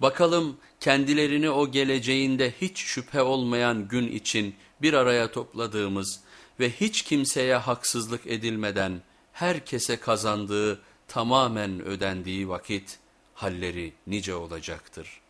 Bakalım kendilerini o geleceğinde hiç şüphe olmayan gün için bir araya topladığımız ve hiç kimseye haksızlık edilmeden herkese kazandığı tamamen ödendiği vakit halleri nice olacaktır.''